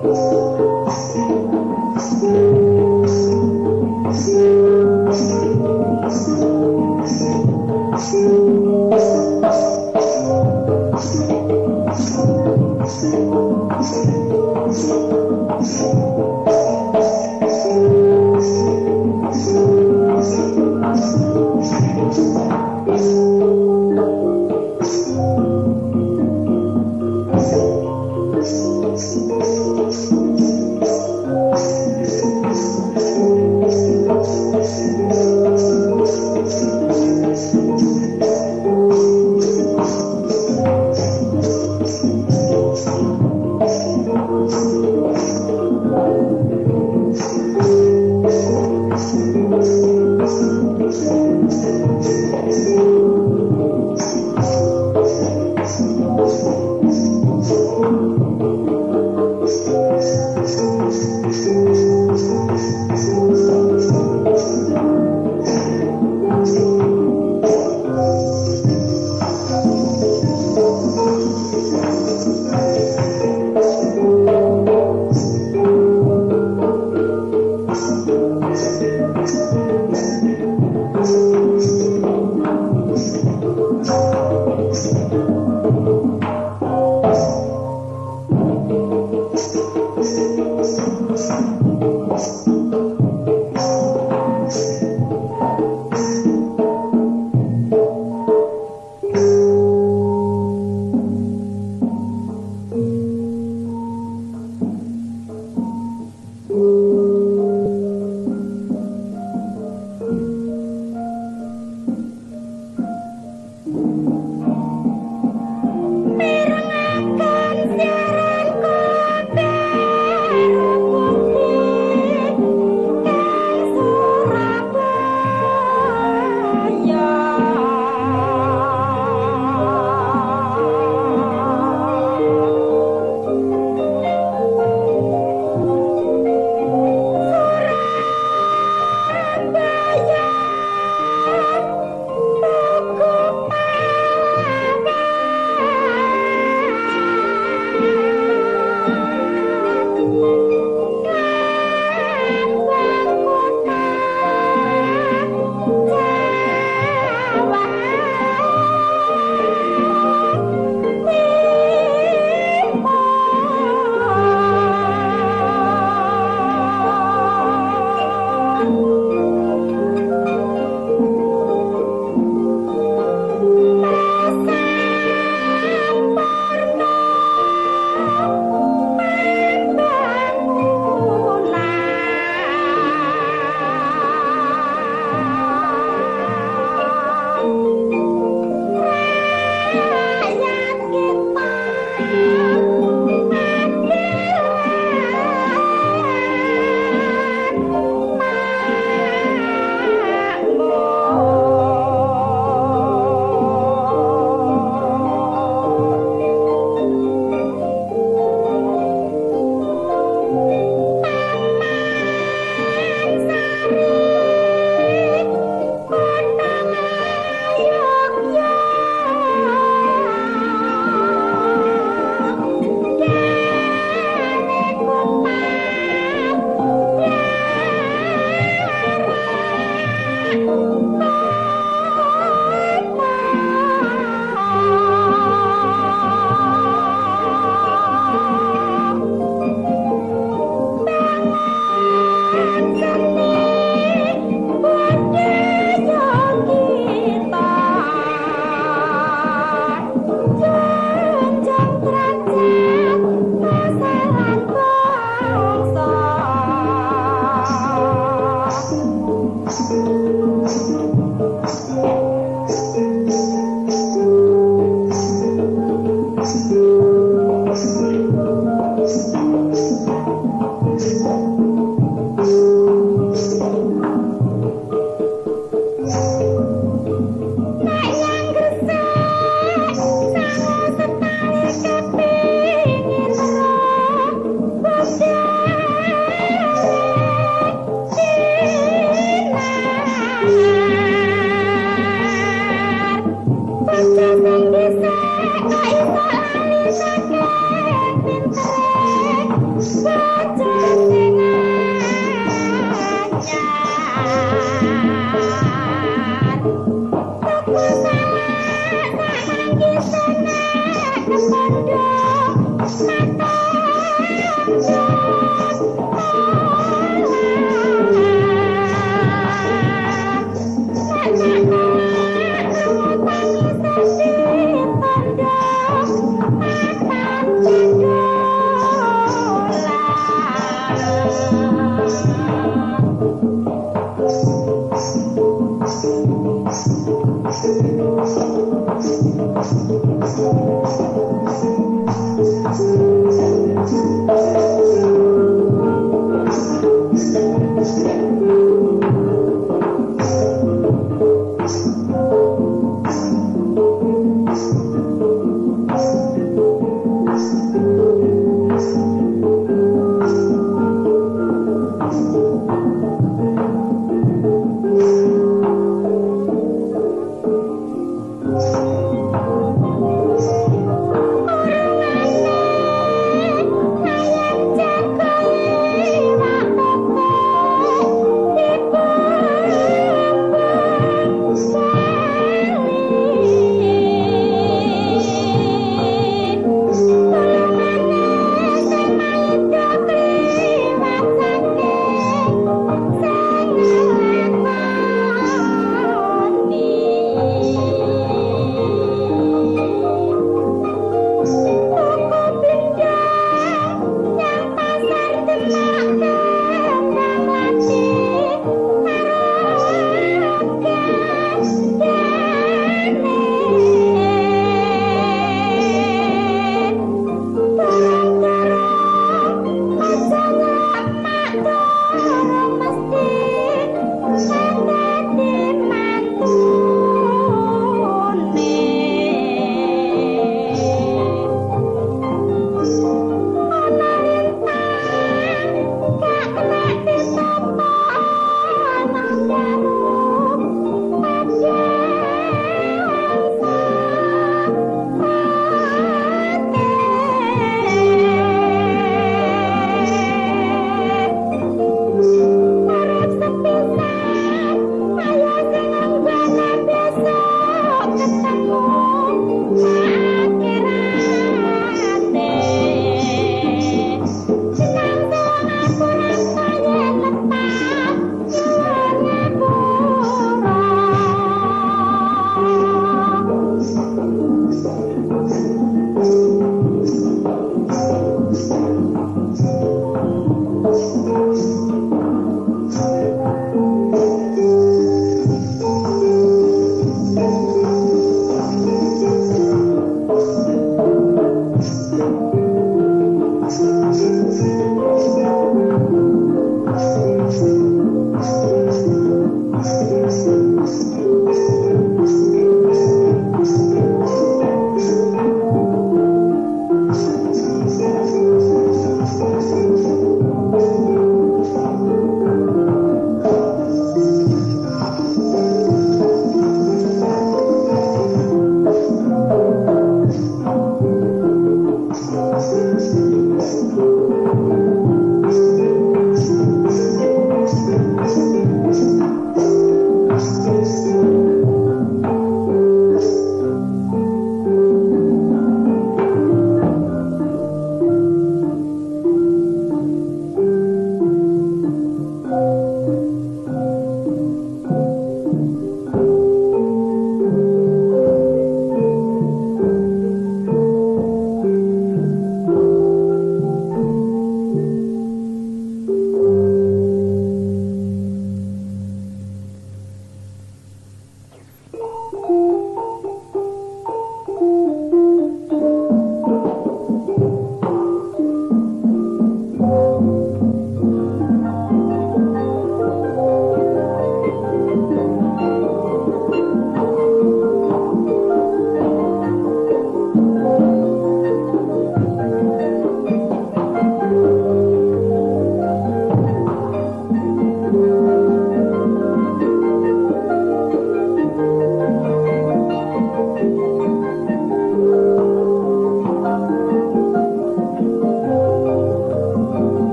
Música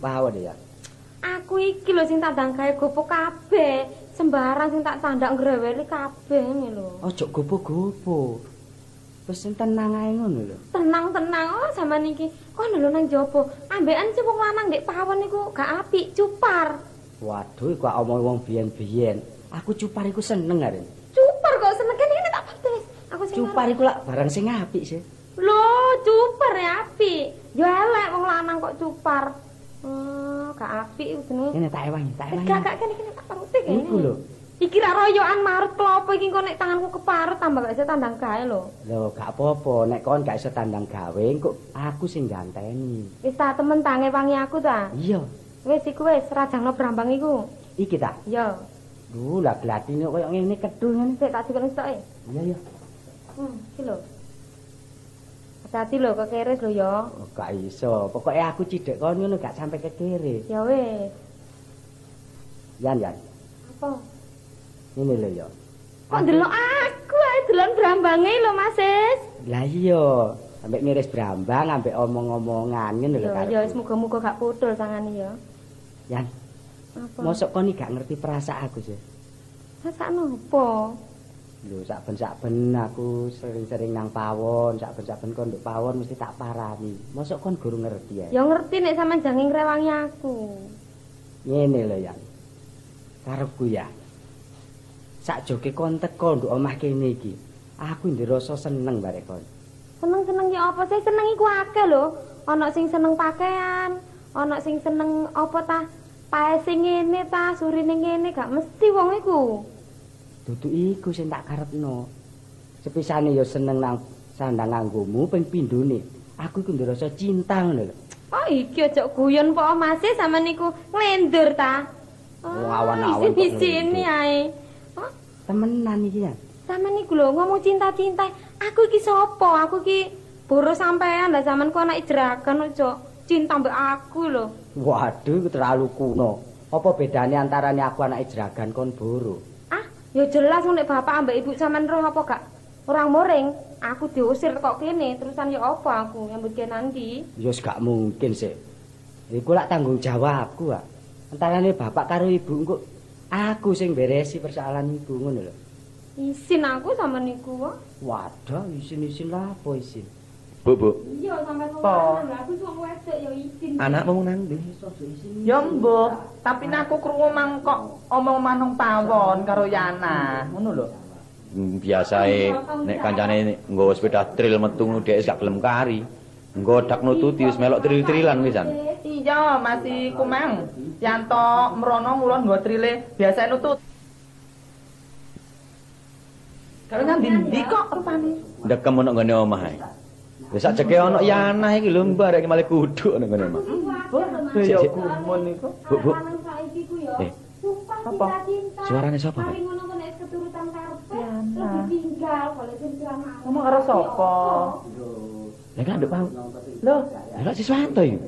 pawon ya. Aku iki lho sing tak ndang gawe gopo kabeh. Sembarang sing tak tandak ngreweli kabeh lho. Ojo gopo-gopo. Wis tenang ae ngono lho. Tenang-tenang oh sampean iki. Kono lho nang jopo. Ambekan sing wong lanang ndek pawon iku gak apik, cupar. Waduh, kok omong wong biyen-biyen. Aku cupar iku seneng arep. Cupar kok seneng kene iki tak baptis. Aku sing Cupar iku lak barang sing apik sih. Lho, cupar ya apik. Yo elek wong lanang kok cupar. Oh, gak apik jenenge. Ngene tak ewangi, tak ewangi. Gak gak kene kene tak paruti kene. Iku lho. Iki ra royokan marut klopo iki kok nek tanganku keparut tambah gak iso tandang gawe lho. Lho, gak apa-apa. Nek kon gak iso tandang gawe, kok aku sing ganteni. Wis ta temen tange wangi aku ta. Iya. Wis iku wis rajangno brambang iku. Iki ta. Yo. Duh, lah glatine koyo ngene kedul ngene. Sik tak dikene stoke. Iya, iya. Hmm, iki lho. Hati-hati lho kok lho ya. Oh, gak iso. Pokoke aku cidek kon ngono gak sampe kekere. Ya wis. Yan, yan. Apa? Ngene lho ya. Kok ndelok aku ae delon brambange lho Mas Sis. Lah iya, ambek ngiris brambang, ambek omong-omongan ngene lho karo. yo semoga-moga gak putul tangane ya. Yan, Apa? mosok kon gak ngerti perasaan aku sih. Masak nopo? Lho, saben-saben aku sering-sering nang pawon, saben-saben kon nduk pawon mesti tak parani. Mosok kon guru ngerti ya. Ya ngerti nek sampean jange ngrewangi aku. Ngene lho, Yan. Karepku ya. Sakjoke kon teko nduk omah kene iki. Aku ndirasa seneng barek kon. Seneng-seneng ya apa sih? Seneng iku akeh lho. Ana sing seneng pakaian, ana sing seneng apa ta? Pae sing ngene ta, surine ngene gak mesti wong iku. Dudu iku sing tak karepno. Sepisane ya seneng nang sandang nganggomu ping pindhone. Aku iku ndirasa cinta ngono lho. Oh iki aja guyon po Mas e sampean niku nglendur ta. Oh, awan-awan Di sini ae. Oh, Temenan iki ya. sampean niku lho ngomong cinta-cinta. Aku iki sapa? Aku iki boro sampean lah sampean ku anak jeragan aja cinta mbek aku lho. Waduh, terlalu kuno. Apa bedane antarane aku anak jeragan kon boro? Ya jelas nek bapak ambek ibu sampean roh apa gak? Orang moring, aku diusir kok kene, terusan ya apa aku yang bikin nanti? Ya gak mungkin sih. Iku lak tanggung jawabku, Wak. Antarane bapak karo ibu engko aku sing beresi persoalan iku ngono lho. Isin aku sama niku. wah. Waduh, isin-isin lah apa isin? Bu, Bu. Iya, sampai Po. aku suka wedok ya isin. Anakmu nang ndi? Ya mbok, tapi nek aku krungu mangkok omong manung pawon karo Yana, ngono lho. Biasae nek kancane nggawa sepeda tril metu dhek gak gelem kari. Nggodak nututi wis melok tril-trilan wisan. Iya, masih kumang. Yanto mrono ngulon nggo trile, biasa nutut. Karo nang ndi kok rupane? Ndekem ono nggone omah ae. Wis sakjeke ono Yana iki lho mbarek malah kuduk nang ngene omah. Mbok, ya gumun iku. Bu, Bu. saiki ku ya. Eh. Apa? Suarane sapa, Pak? Mari ngono kok nek keturutan karepe, Yana. terus ditinggal oleh sing ceramah. Ngomong karo sapa? Lah kan ndek pawon. Lho, Lah siswanto iki.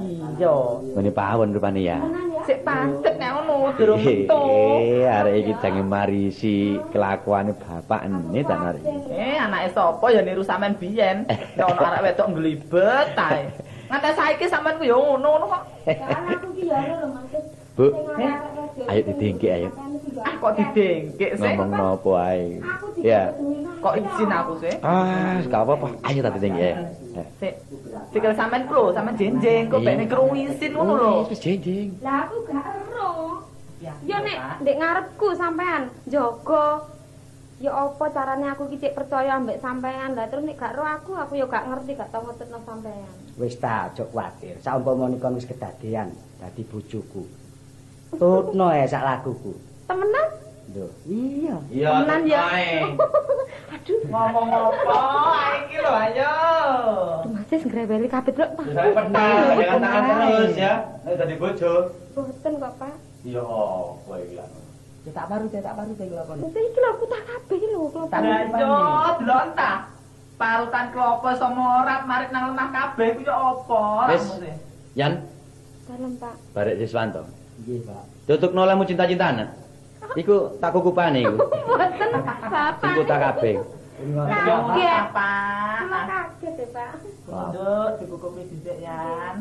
Iya. Ngene pawon rupane ya. Sik pancet nek ngono durung metu. Eh, arek iki jange marisi kelakuane bapak ene ta arek. Eh, anake sapa ya niru sampean biyen. Ya ono arek wedok nglibet ae. Nganti saiki sampean ku ya ngono-ngono kok. Kan aku ki ya lho Mas. Bu, ayo didengke ayo. Ah kok didengkek sih? Ngomong nopo ae. Ya. Kok izin aku sih? Ah, gak apa-apa. Ayo tak didengke ayo. Eh. Sik. Sikil sampean ku lho, sampean jenjeng kok Iya. ben krungu izin ngono lho. Wis jenjeng. Lah aku gak ero. Ya nek ndek ngarepku sampean jaga ya apa carane aku ki cek percaya ambek sampean. Lah terus nek gak ero aku aku ya gak ngerti gak tau ngetutno sampean. Wis ta, aja kuwatir. Saumpama kon wis kedadean dadi bojoku. Tutno ae sak laguku. Temenan? Lho, iya. Iya, Temenan ya. Aduh, Ngomong apa? Ae iki lho ayo. Mas ngreweli kabeh lho, Pak. Saya pernah dengan tangan terus ya. Nek dadi bojo. Boten kok, Pak. Iya, apa iki lah. Cetak baru, cetak baru sing lakon. Wis iki lho aku tak kabeh iki lho, klopo. Tak- Ayo, delok ta. Parutan klopo sama rat marit nang lemah kabeh ku ya apa? Wis. Sih. Yan, Dalem, Pak. barek Siswanto. Nggih, Pak. Tutuk nolamu cinta-cintaan. Iku tak kukupane iku. Boten, Bapak. Iku tak kabeh. Kaget. Pak. Kaget ya, Pak. Nduk, dikukupi dhisik yan.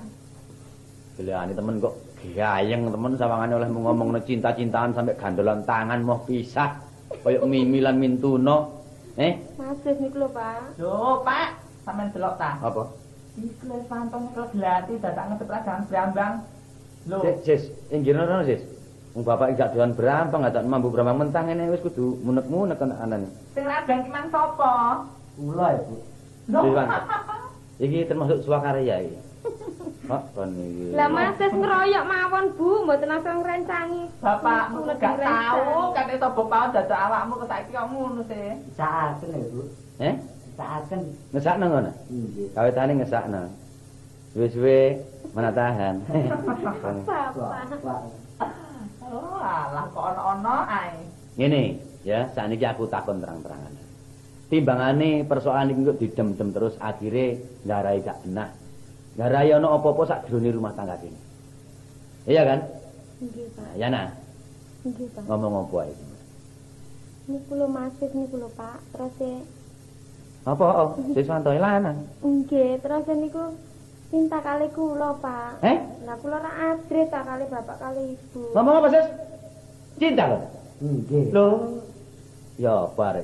Geleane temen kok gayeng temen sawangane oleh ngomongno cinta-cintaan sampai gandolan tangan mau pisah. Kayak Mimi lan Mintuno. Eh, Masih niku lho, Pak. Duh, Pak, sampean delok ta? apa? Iki lho pantong kleglati dadak ngetep ragan brambang. Lho, Sis, sis, inggih ngono sis. Wong bapak iki gak doan brambang, gak mambu brambang mentang ngene wis kudu munek-munek kan anan. sing ragan ki mang sapa? Kula ya, Bu. Lho. Dewan. Iki termasuk swakarya iki. Kok kon iki. Lah Masih ngeroyok mawon, Bu, mboten langsung ngrencangi. Bapakmu gak tau kan iso bapak dadak awakmu kok saiki kok ngono sih. Saaken ya, Bu. Eh? Saaken. Ngesakno ngono. Nggih. Kawitane ngesakno. Wis-wis mana tahan. Bapak. Oh, alah kok ono-ono ae. Ngene, ya, sakniki aku takon terang-terangan. Timbangane persoalan iki kok didem-dem terus akhire ngarai gak genah. Ngarai ana apa-apa sak jroning rumah tangga kene. Iya kan? Nggih, Pak. Nah, ya nah, Nggih, Pak. ngomong apa iki? Niku lho Masih niku lho, Pak. Terus e Apa? Oh, siswanto lanang. nggih, terus e niku cinta kali kula, Pak. Eh? Lah kula ra adre ta kali bapak kali ibu. Ngomong apa, Sis? Cinta lho. Nggih. Lho. Ya, pare.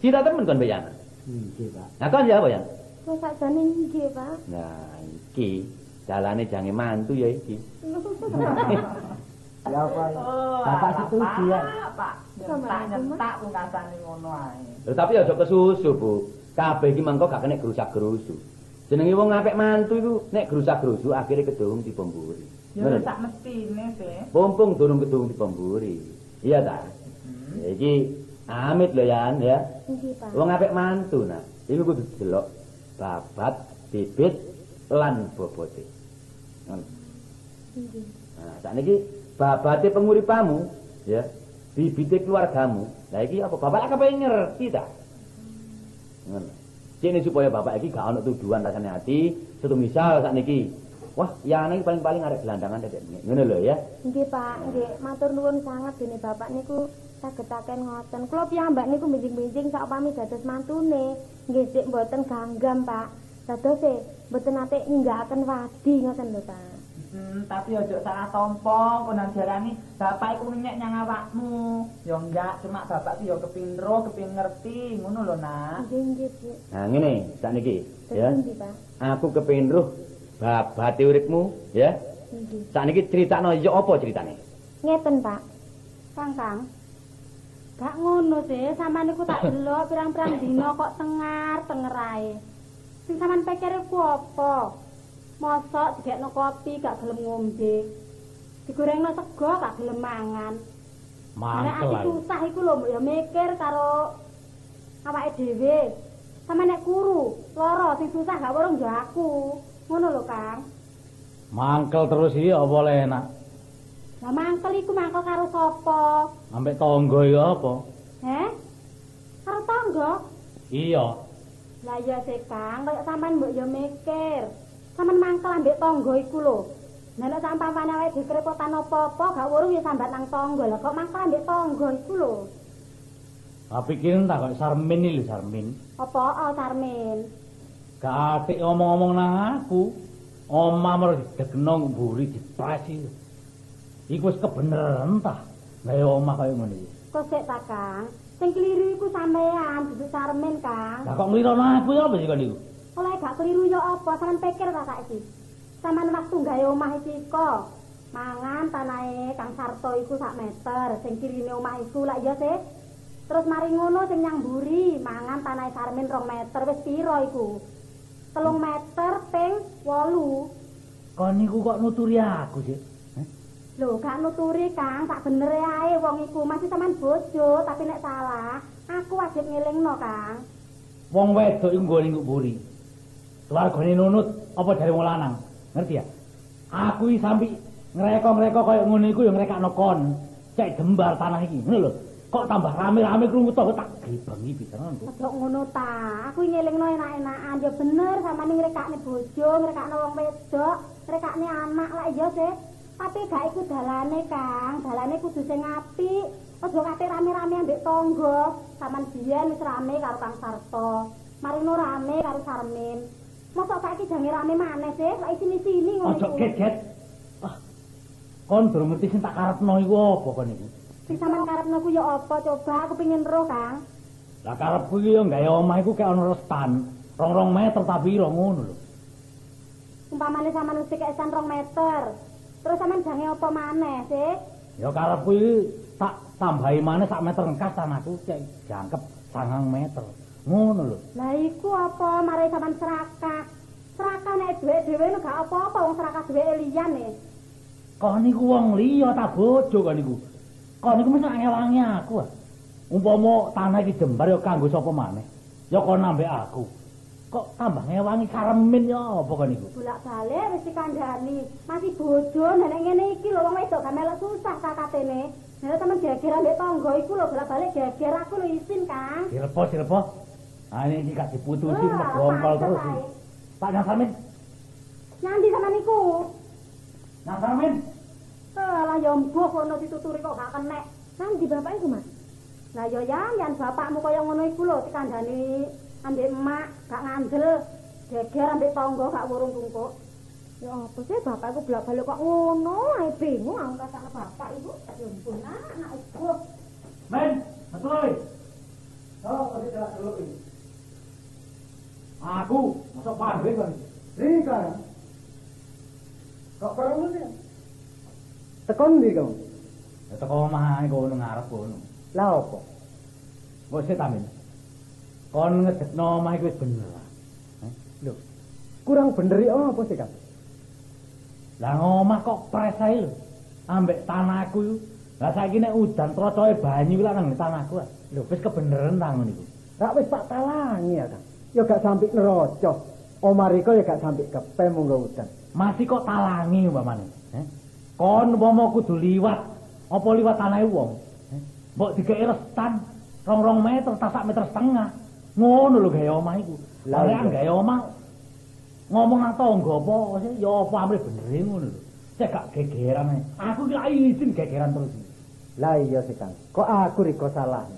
Cinta temen kon bayang. Nggih, Pak. Nah, kon ya apa ya? Kok sakjane nggih, Pak. Nah, iki dalane jange mantu ya iki. Ya apa? Oh, Bapak alah, setuju ya? Pak. Tak pungkasane ngono ae. Lho tapi aja kesusu, Bu. Kabeh iki mangko gak kena gerusak-gerusu. Jenenge wong ngapik mantu iku nek gerusak-gerusu akhire kedung dipomburi. Ya sak mestine sih. Pompong durung kedung dipomburi. Iya ta? Ya, Iki amit lho Yan ya. Nggih, Pak. Wong ngapik mantu nah, iku kudu delok babat, bibit lan bobote. Ngono. Nggih. Nah, sakniki babate penguripamu, ya. Bibite keluargamu. Lah iki apa bapak kepengen ngerti ta? Ngono. Cene supaya bapak iki gak ono tuduhan rasane ati, setu misal sakniki. Wah, ya iki paling-paling arek gelandangan dedek. Ngono lho ya. Nggih, Pak. Nggih, matur nuwun sangat dene bapak niku sagetaken ngoten. Kula piyambak niku benjing-benjing sak upami dados mantune. Nggih, sik mboten ganggam, Pak. Dados e mboten nate ninggalaken wadi ngoten lho, Pak. Hmm, tapi ojo salah tompo, konan jarani bapak iku minyak nyang awakmu. Ya enggak, cuma bapak ki ya kepin ro, kepin ngerti, ngono lho, Nak. Nggih, nggih, Bu. Nah, ngene sakniki, ya. Terus nggih, Pak. Aku kepengin roh babate uripmu, ya. Nggih. Sakniki critakno ya apa ceritane? Ngeten, Pak. Kang Kang. Gak ngono sih, sampean niku tak delok pirang-pirang dina kok tengar tengerae. Sing sampean pikir ku apa? Mosok digekno kopi gak gelem ngombe. Digorengno sego gak gelem mangan. Nek ati susah iku lho ya mikir karo awake dhewe. Sampe nek kuru, lara sing susah gak warung yo aku. Ngono lho, Kang. Mangkel terus iki apa le enak? Lah mangkel iku mangkel karo sapa? Sampai tangga iki apa? Heh? Karo tangga? Iya. Lah ya sih Kang, kaya sampean mbok ya mikir. Sampean mangkel ambek tangga iku lho. Nek nek sampane awake dhewe kerepotan apa-apa, gak weruh ya sambat nang tangga. Lah kok mangkel ambek tangga iku lho. Tak pikirin tak kok Sarmin iki lho Sarmin. Apa oh, Sarmin? Gak atik ngomong-ngomong nang aku. Omah mer didegno mburi dipresi. Iku wis kebeneran ta. Gawe omah kaya ngono iki. Kok sik ta Kang? Sing keliru iku sampean, dudu Sarmin Kang. Lah kok nglirono aku ya apa sih kon niku? Oleh gak keliru ya apa? Sampean pikir ta saiki? Sampean waktu gawe omah iki kok. Mangan tanahe Kang Sarto iku sak meter, sing kirine omah iku lak ya sih. Terus mari ngono sing nyang mburi, mangan tanahe Sarmin 2 meter wis piro iku? 3 meter ping 8. Kon niku kok nuturi aku sih. Lho, gak nuturi Kang, sak benere ae wong iku masih sampean bojo, tapi nek salah, aku wajib ngelingno Kang. Wong wedok iku nggone mburi. Keluargane nunut apa dari wong lanang. Ngerti ya? Aku iki sampe ngreko-ngreko kaya ngono iku ya ngrekakno kon. Cek jembar tanah iki, ngono lho. Kok tambah rame-rame krungu to tak gribengi pisan. Aja ngono ta. Aku ngelingno enak-enakan ya bener sampeyan ngrekakne bojo, ngrekakne wong wedok, ngrekakne anak lah iya sih. Tapi gak iku dalane, Kang. Dalane kudu sing apik. Aja kate rame-rame ambek tangga. Saman biyen wis rame karo Kang Sarto. Marino rame karo Sarmin. Mosok saiki jange rame maneh sih, lek sini-sini ngono Ojo geget. Ah. Kon durung ngerti sing tak karepno iku apa kon iku? Sing sampean karepno ku ya apa coba aku pengin roh, Kang. Lah karepku iki yo gawe omah iku kayak ana restan. Rong-rong meter tapi piro ngono lho. Umpamane sampean mesti kek esan 2 meter. Terus sampean jange apa maneh sih? Ya karepku iki tak tambahi maneh sak meter engkas tanahku cek jangkep 9 meter. Ngono lho. Lah iku apa mari sampean serakah. Serakah nek dhuwit dhewe nu gak apa-apa wong serakah dhuwit liyane. Kok niku wong liya ta bojo kok niku. Kok niku mesti ngewangi aku. ah. Umpama tanah iki jembar ya kanggo sapa maneh. Ya kon nambah aku. Kok tambah ngewangi karemin ya apa kok niku? Bolak-balik wis dikandhani. Masih bojo nek ngene iki lho wong wedok gak melok susah kakatene. Nek temen geger ambek tangga iku lho bolak-balik geger aku lho isin, Kang. Dilepo dilepo. Ah ini iki gak diputusi gompol pantes terus. Pak Nasamin, Nyandi sama niku. Nasamin. Lah ya mbuh kono dituturi kok gak kenek. Nanti bapak iku, Mas. Lah ya yang yang bapakmu kaya ngono iku lho dikandhani ambek emak gak ngandel. Geger ambek tangga gak wurung tungkuk. Ya apa sih bapak iku bolak-balik kok ngono ae bingung aku kata bapak iku. Ya ampun anak iku. Men, betul. Oh, kok tidak dulu ini. Aku, masuk pabrik kan. Rika. Kok perlu sih? Tekon ndi kamu? Ya teko omah kono ngarep kono. Lah apa? Mbok sik tamin. Kon ngedekno omah iku wis bener. lah. Eh? Lho. Kurang bener iki apa sih, Kang? Lah omah kok pres ae lho. Ambek tanahku iku. Lah saiki nek udan trocoe banyu iku lah nang tanahku. ah. Lho wis kebeneran ta ngono iku. Rak wis tak talangi ya, Kang. Ya gak sampe nerocos. Omah Rika ya gak sampe kepe monggo udan. Masih kok talangi umpamane. Eh? Kon umpama kudu liwat apa liwat tanahe wong. Eh? Mbok dikeki restan rong-rong meter tak sak meter setengah. Ngono lho gawe omah iku. Lah, iya. gawe omah ngomong nang tangga apa ya apa amre bener ngono lho. Cek gak gegeran ae. Aku ki lak izin gegeran terus. Lah iya sih, Kang. Kok aku Rika salah?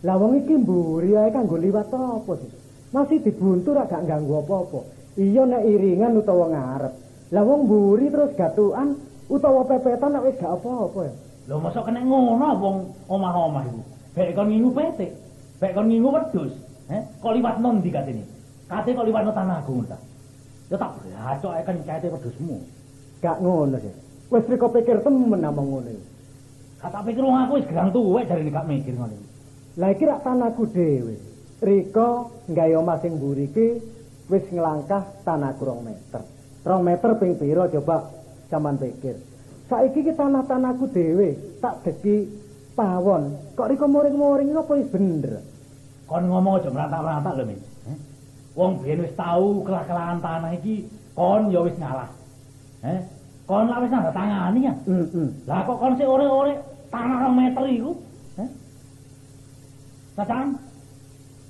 Lah wong iki mburi ae kanggo liwat apa sih? Masih dibuntu rak gak ganggu apa-apa. Iya nek iringan utawa ngarep. Lah wong mburi terus gatukan utawa pepetan nek wis gak apa-apa ya. Lho mosok kena ngono wong omah-omah iku. Bek kon ngingu petik, bek kon ngingu wedhus, eh? Kok liwat non ndi katene? Kate kok liwat tanahku ngono ta. Ya tak bacok ae kan kate wedhusmu. Gak ngono sih. Wis Rika pikir temen namung ngono. Kata pikir wong aku wis gerang tuwek jarine gak mikir ngono. Lah iki rak tanahku dhewe. Rika gawe omah sing mburi iki wis nglangkah tanahku 2 meter. 2 meter ping pira coba sampean pikir. Saiki iki tanah-tanahku dhewe tak deki pawon. Kok Rika muring-muring apa wis bener? Kon ngomong aja merantak-merantak lho, Min. Eh? Wong biyen wis tau kelah-kelahan tanah iki, kon ya wis ngalah. Eh? Kon lak wis nanda tangani ya. Heeh. Lah kok kon sik ore-ore tanah 2 meter iku? Eh? Sacan?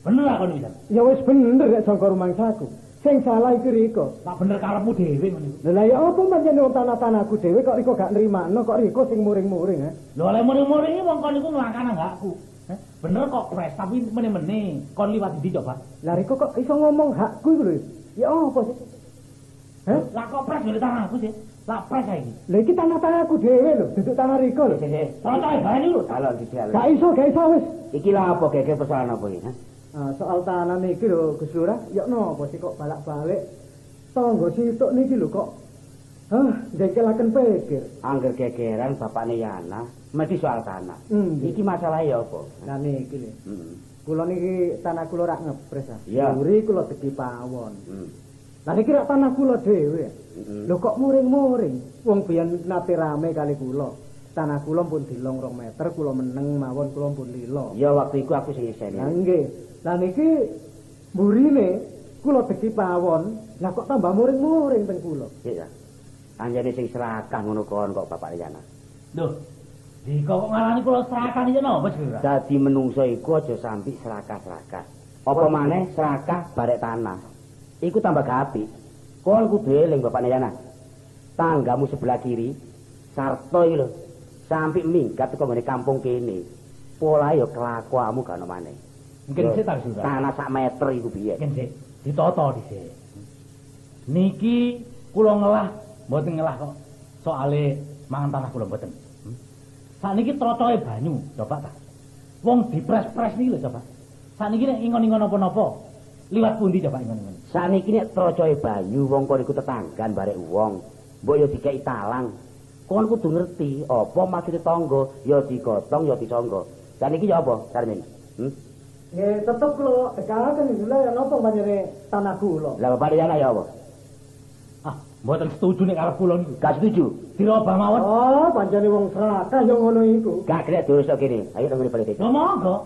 Bener lah kon bisa. Ya wis bener nek sangka rumangsaku. Sing salah iki Rika. Tak bener karepmu dhewe ngono iku. Lah ya apa pancen wong tanah-tanahku dhewe kok Rika gak nrimakno kok Rika sing muring-muring ha? Lho oleh muring-muring iki wong kon iku nglangkah nang hakku. Eh? Bener kok pres tapi meneh-meneh kon liwat ndi coba? Lah Rika kok iso ngomong hakku iku lho. Ya apa sih? Hah? Lah kok pres yo tanahku sih. Lah pres saiki. Lah iki tanah-tanahku dhewe lho, duduk tanah Rika lho. Contohe banyu lho. Kalau di dalam. Gak iso, gak iso wis. Iki lah apa gege persoalan apa iki? ha? Ah, soal tanah niki lho Gus Lurah, ya napa sih kok balak-balik tangga situk niki lho kok. Hah, jengkelaken pikir. Angger gegeran bapakne Yana, mesti soal tanah. Hmm. Iki masalah ya apa? Lah niki lho. Hmm. Kula niki tanah kula rak ngepres ah. Iya. Mburi kula tegi pawon. Hmm. Lah niki rak tanah kula dhewe. Mm-mm. Lho kok muring-muring? Wong biyen nate rame kali kula. Tanah kula pun dilong 2 meter, kula meneng mawon kula pun lilo. Ya waktu itu aku sing iseni. Lah nggih. Lah niki mburine kula tegi pawon. Lah kok tambah muring-muring teng kula. Iya. Anjane sing serakah ngono kon kok bapakne Yana. Lho. Dika kok ngarani kula serakan iki napa sih? Ra? Dadi menungso iku aja sampai serakah-serakah. Apa maneh serakah barek tanah. Iku tambah gapi. Kon kudu eling bapakne Yana. Tanggamu sebelah kiri, Sarto iki lho. sampai minggat teko ngene kampung kene. Polahe ya kelakuanmu gak ono maneh. Mungkin Yo, sik tak surat. Tanah sak meter iku piye? Mungkin sik ditata dhisik. Niki kula ngelah mboten ngelah kok. Soale mangan tanah kula mboten. Hmm? Sakniki trocoe banyu, coba ta. Wong dipres-pres niki lho coba. Sakniki nek ingon-ingon apa-napa, liwat pundi coba ingon-ingon. Saniki nek trocoe bayu wong kon iku tetanggan barek wong. Mbok ya dikeki talang. Kon kudu ngerti apa maksude tangga, ya digotong ya disangga. Saniki ya apa, Sarmin? Hmm? Nggih, tetep kula dekalaken dulu ya napa panjene tanah kula. Lah bapak Yana ya apa? Ah, mboten setuju nek arep kula niku. Gak setuju. Dirobah mawon. Oh, panjene wong serakah yang ngono iku. Gak kena dosa kene. Ayo nang ngene politik. Lho monggo.